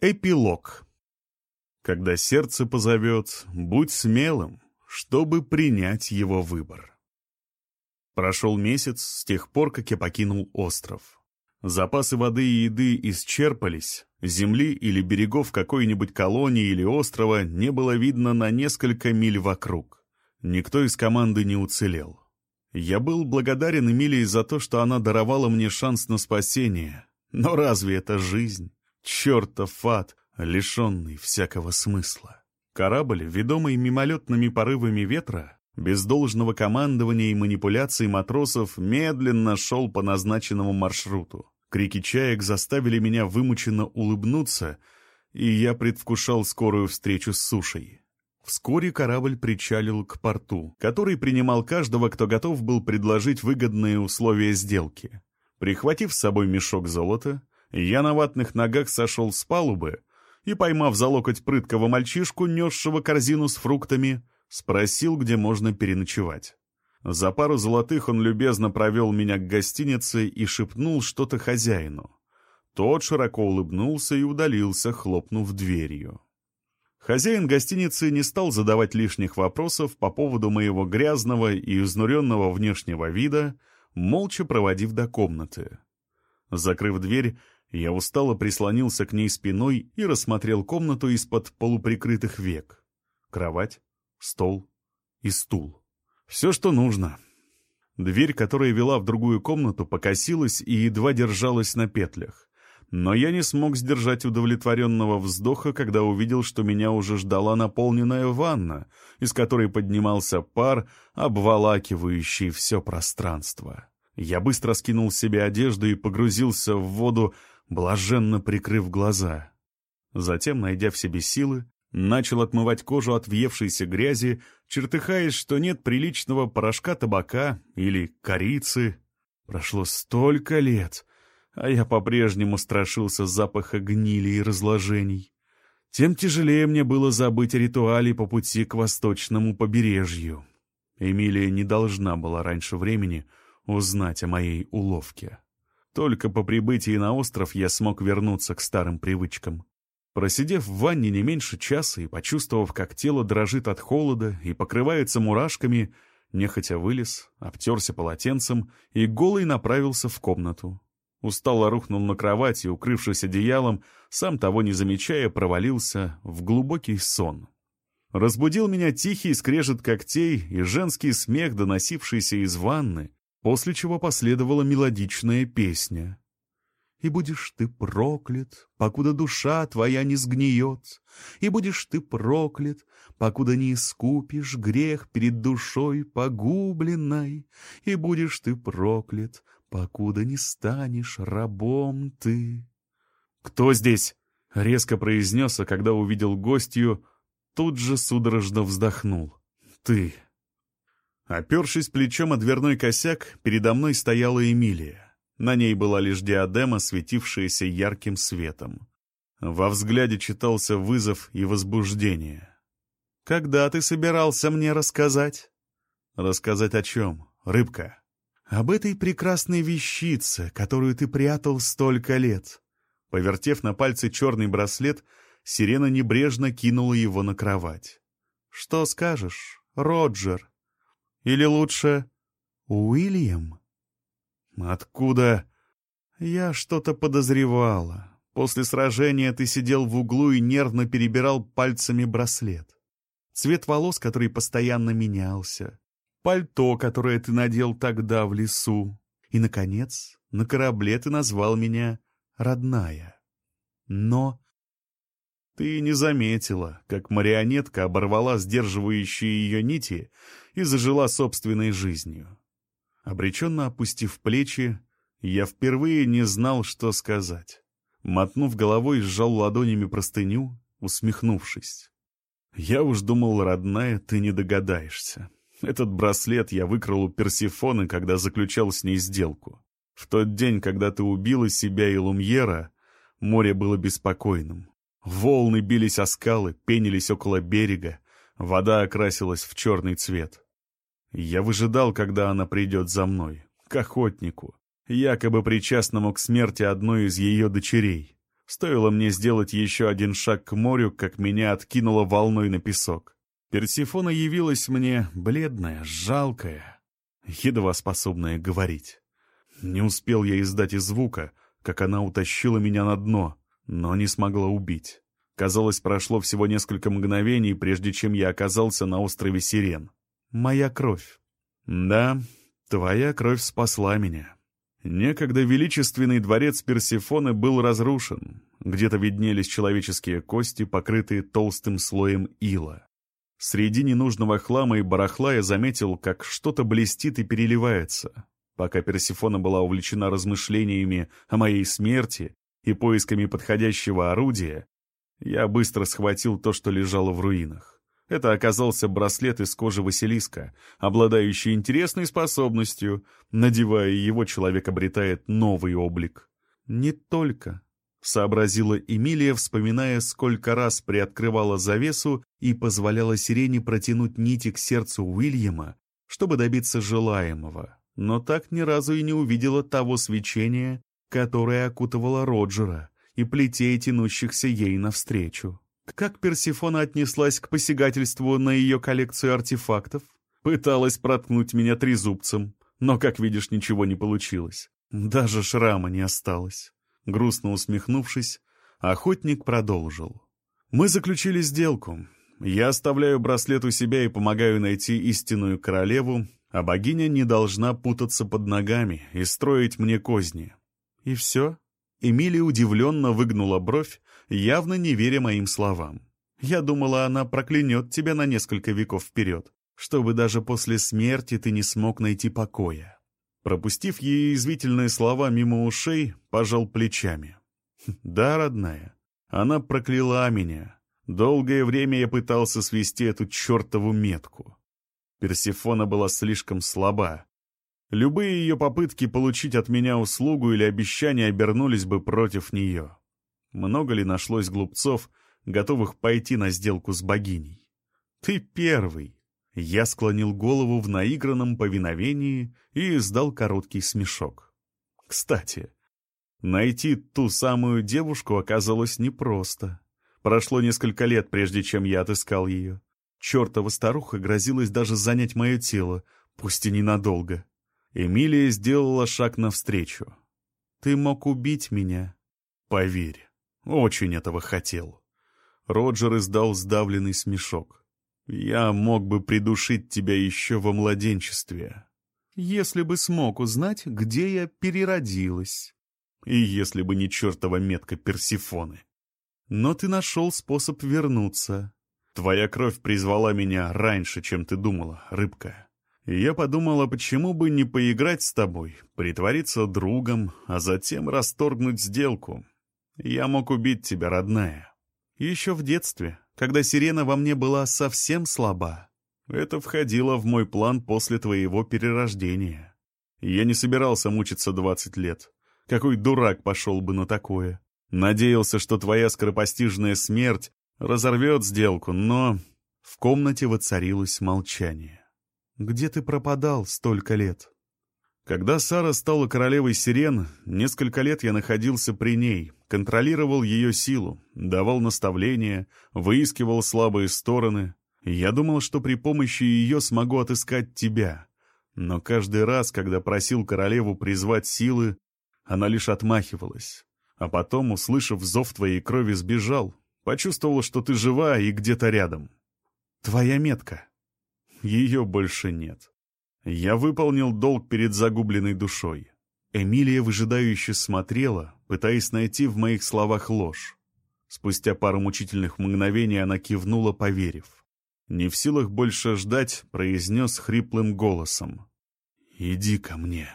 Эпилог. Когда сердце позовет, будь смелым, чтобы принять его выбор. Прошел месяц с тех пор, как я покинул остров. Запасы воды и еды исчерпались, земли или берегов какой-нибудь колонии или острова не было видно на несколько миль вокруг. Никто из команды не уцелел. Я был благодарен Эмилии за то, что она даровала мне шанс на спасение. Но разве это жизнь? Чертов ад, лишенный всякого смысла. Корабль, ведомый мимолетными порывами ветра, без должного командования и манипуляций матросов, медленно шел по назначенному маршруту. Крики чаек заставили меня вымученно улыбнуться, и я предвкушал скорую встречу с сушей. Вскоре корабль причалил к порту, который принимал каждого, кто готов был предложить выгодные условия сделки. Прихватив с собой мешок золота, я на ватных ногах сошел с палубы и, поймав за локоть прыткого мальчишку, несшего корзину с фруктами, спросил, где можно переночевать. За пару золотых он любезно провел меня к гостинице и шепнул что-то хозяину. Тот широко улыбнулся и удалился, хлопнув дверью. Хозяин гостиницы не стал задавать лишних вопросов по поводу моего грязного и изнуренного внешнего вида, молча проводив до комнаты. Закрыв дверь, я устало прислонился к ней спиной и рассмотрел комнату из-под полуприкрытых век. Кровать, стол и стул. Все, что нужно. Дверь, которая вела в другую комнату, покосилась и едва держалась на петлях. Но я не смог сдержать удовлетворенного вздоха, когда увидел, что меня уже ждала наполненная ванна, из которой поднимался пар, обволакивающий все пространство. Я быстро скинул с себя одежду и погрузился в воду, блаженно прикрыв глаза. Затем, найдя в себе силы, начал отмывать кожу от въевшейся грязи, чертыхаясь, что нет приличного порошка табака или корицы. Прошло столько лет, а я по-прежнему страшился запаха гнили и разложений. Тем тяжелее мне было забыть о ритуале по пути к восточному побережью. Эмилия не должна была раньше времени узнать о моей уловке. Только по прибытии на остров я смог вернуться к старым привычкам. Просидев в ванне не меньше часа и почувствовав, как тело дрожит от холода и покрывается мурашками, нехотя вылез, обтерся полотенцем и голый направился в комнату. Устало рухнул на кровать и, укрывшись одеялом, сам того не замечая, провалился в глубокий сон. Разбудил меня тихий скрежет когтей и женский смех, доносившийся из ванны, после чего последовала мелодичная песня. «И будешь ты проклят, покуда душа твоя не сгниет, и будешь ты проклят, покуда не искупишь грех перед душой погубленной, и будешь ты проклят, покуда не станешь рабом ты». «Кто здесь?» — резко произнес, а когда увидел гостью, тут же судорожно вздохнул. «Ты». Опершись плечом о дверной косяк, передо мной стояла Эмилия. На ней была лишь диадема, светившаяся ярким светом. Во взгляде читался вызов и возбуждение. «Когда ты собирался мне рассказать?» «Рассказать о чем, рыбка?» «Об этой прекрасной вещице, которую ты прятал столько лет». Повертев на пальце черный браслет, сирена небрежно кинула его на кровать. «Что скажешь, Роджер?» Или лучше Уильям? Откуда? Я что-то подозревала. После сражения ты сидел в углу и нервно перебирал пальцами браслет. Цвет волос, который постоянно менялся. Пальто, которое ты надел тогда в лесу. И, наконец, на корабле ты назвал меня родная. Но ты не заметила, как марионетка оборвала сдерживающие ее нити и зажила собственной жизнью. Обреченно опустив плечи, я впервые не знал, что сказать. Мотнув головой, сжал ладонями простыню, усмехнувшись. «Я уж думал, родная, ты не догадаешься. Этот браслет я выкрал у Персифоны, когда заключал с ней сделку. В тот день, когда ты убила себя и Лумьера, море было беспокойным. Волны бились о скалы, пенились около берега, вода окрасилась в черный цвет. Я выжидал, когда она придет за мной, к охотнику, якобы причастному к смерти одной из ее дочерей. Стоило мне сделать еще один шаг к морю, как меня откинуло волной на песок. Персифона явилась мне бледная, жалкая, едва способная говорить. Не успел я издать и звука, как она утащила меня на дно, но не смогла убить. Казалось, прошло всего несколько мгновений, прежде чем я оказался на острове Сирен. Моя кровь. Да, твоя кровь спасла меня. Некогда величественный дворец Персифоны был разрушен. Где-то виднелись человеческие кости, покрытые толстым слоем ила. Среди ненужного хлама и барахла я заметил, как что-то блестит и переливается. Пока Персифона была увлечена размышлениями о моей смерти и поисками подходящего орудия, я быстро схватил то, что лежало в руинах. Это оказался браслет из кожи Василиска, обладающий интересной способностью. Надевая его, человек обретает новый облик. Не только — сообразила Эмилия, вспоминая, сколько раз приоткрывала завесу и позволяла сирене протянуть нити к сердцу Уильяма, чтобы добиться желаемого, но так ни разу и не увидела того свечения, которое окутывало Роджера и плетей, тянущихся ей навстречу. Как Персифона отнеслась к посягательству на ее коллекцию артефактов? Пыталась проткнуть меня трезубцем, но, как видишь, ничего не получилось. Даже шрама не осталось. Грустно усмехнувшись, охотник продолжил. «Мы заключили сделку. Я оставляю браслет у себя и помогаю найти истинную королеву, а богиня не должна путаться под ногами и строить мне козни». «И все?» Эмилия удивленно выгнула бровь, явно не веря моим словам. «Я думала, она проклянет тебя на несколько веков вперед, чтобы даже после смерти ты не смог найти покоя». Пропустив ей извительные слова мимо ушей, пожал плечами. «Да, родная, она прокляла меня. Долгое время я пытался свести эту чертову метку. Персифона была слишком слаба. Любые ее попытки получить от меня услугу или обещание обернулись бы против нее. Много ли нашлось глупцов, готовых пойти на сделку с богиней? Ты первый. Я склонил голову в наигранном повиновении и издал короткий смешок. Кстати, найти ту самую девушку оказалось непросто. Прошло несколько лет, прежде чем я отыскал ее. Чертова старуха грозилась даже занять мое тело, пусть и ненадолго. Эмилия сделала шаг навстречу. «Ты мог убить меня?» «Поверь, очень этого хотел». Роджер издал сдавленный смешок. Я мог бы придушить тебя еще во младенчестве. Если бы смог узнать, где я переродилась. И если бы не чертова метка Персифоны. Но ты нашел способ вернуться. Твоя кровь призвала меня раньше, чем ты думала, рыбка. И я подумала, почему бы не поиграть с тобой, притвориться другом, а затем расторгнуть сделку. Я мог убить тебя, родная. Еще в детстве, когда сирена во мне была совсем слаба. Это входило в мой план после твоего перерождения. Я не собирался мучиться двадцать лет. Какой дурак пошел бы на такое? Надеялся, что твоя скоропостижная смерть разорвет сделку, но... В комнате воцарилось молчание. «Где ты пропадал столько лет?» Когда Сара стала королевой сирен, несколько лет я находился при ней, контролировал ее силу, давал наставления, выискивал слабые стороны. Я думал, что при помощи ее смогу отыскать тебя. Но каждый раз, когда просил королеву призвать силы, она лишь отмахивалась. А потом, услышав зов твоей крови, сбежал. Почувствовал, что ты жива и где-то рядом. Твоя метка. Ее больше нет. Я выполнил долг перед загубленной душой. Эмилия выжидающе смотрела, пытаясь найти в моих словах ложь. Спустя пару мучительных мгновений она кивнула, поверив. Не в силах больше ждать, произнес хриплым голосом. «Иди ко мне».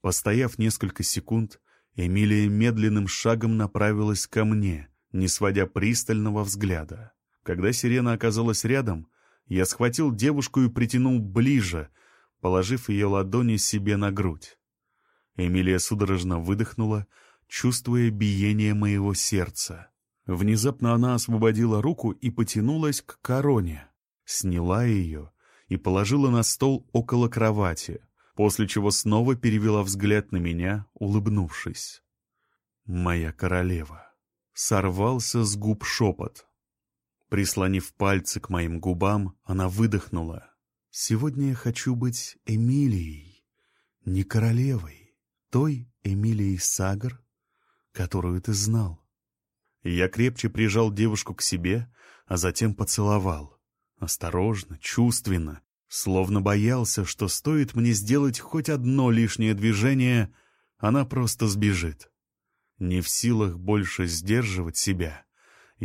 Постояв несколько секунд, Эмилия медленным шагом направилась ко мне, не сводя пристального взгляда. Когда сирена оказалась рядом, я схватил девушку и притянул ближе, положив ее ладони себе на грудь. Эмилия судорожно выдохнула, чувствуя биение моего сердца. Внезапно она освободила руку и потянулась к короне, сняла ее и положила на стол около кровати, после чего снова перевела взгляд на меня, улыбнувшись. «Моя королева». сорвался с губ шепот. Прислонив пальцы к моим губам, она выдохнула. «Сегодня я хочу быть Эмилией, не королевой, той Эмилией Сагар, которую ты знал». Я крепче прижал девушку к себе, а затем поцеловал. Осторожно, чувственно, словно боялся, что стоит мне сделать хоть одно лишнее движение, она просто сбежит. Не в силах больше сдерживать себя,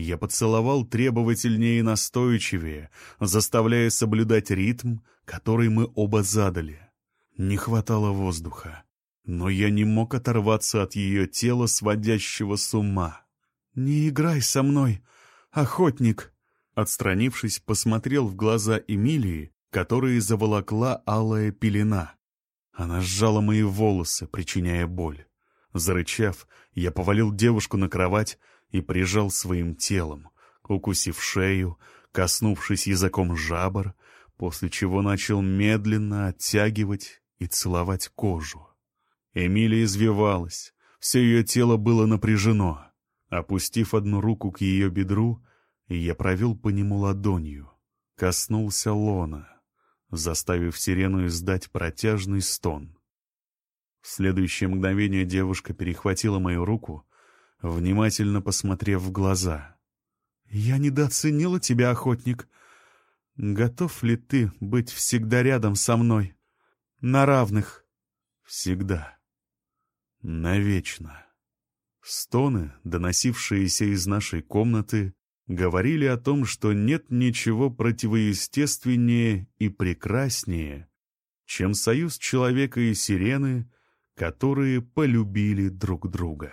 я поцеловал требовательнее и настойчивее, заставляя соблюдать ритм, который мы оба задали. Не хватало воздуха, но я не мог оторваться от ее тела, сводящего с ума. «Не играй со мной, охотник!» Отстранившись, посмотрел в глаза Эмилии, которые заволокла алая пелена. Она сжала мои волосы, причиняя боль. Зарычав, я повалил девушку на кровать и прижал своим телом, укусив шею, коснувшись языком жабр, после чего начал медленно оттягивать и целовать кожу. Эмилия извивалась, все ее тело было напряжено. Опустив одну руку к ее бедру, я провел по нему ладонью, коснулся лона, заставив сирену издать протяжный стон. В следующее мгновение девушка перехватила мою руку, внимательно посмотрев в глаза. «Я недооценила тебя, охотник. Готов ли ты быть всегда рядом со мной? На равных?» «Всегда. Навечно». Стоны, доносившиеся из нашей комнаты, говорили о том, что нет ничего противоестественнее и прекраснее, чем союз человека и сирены, которые полюбили друг друга.